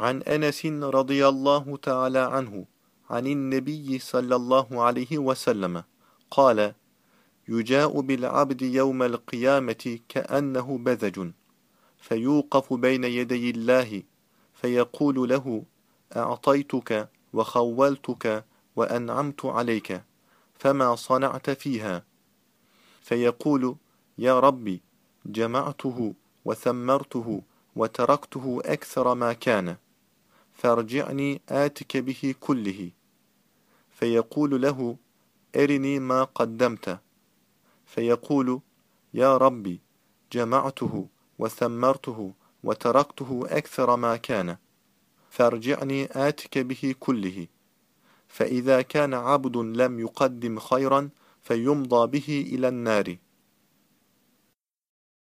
عن أنس رضي الله تعالى عنه عن النبي صلى الله عليه وسلم قال يجاء بالعبد يوم القيامة كأنه بذج فيوقف بين يدي الله فيقول له أعطيتك وخولتك وأنعمت عليك فما صنعت فيها؟ فيقول يا ربي جمعته وثمرته وتركته أكثر ما كان فارجعني آتك به كله. فيقول له أرني ما قدمت. فيقول يا ربي جمعته وثمرته وتركته أكثر ما كان. فارجعني آتك به كله. فإذا كان عبد لم يقدم خيرا فيمضى به إلى النار.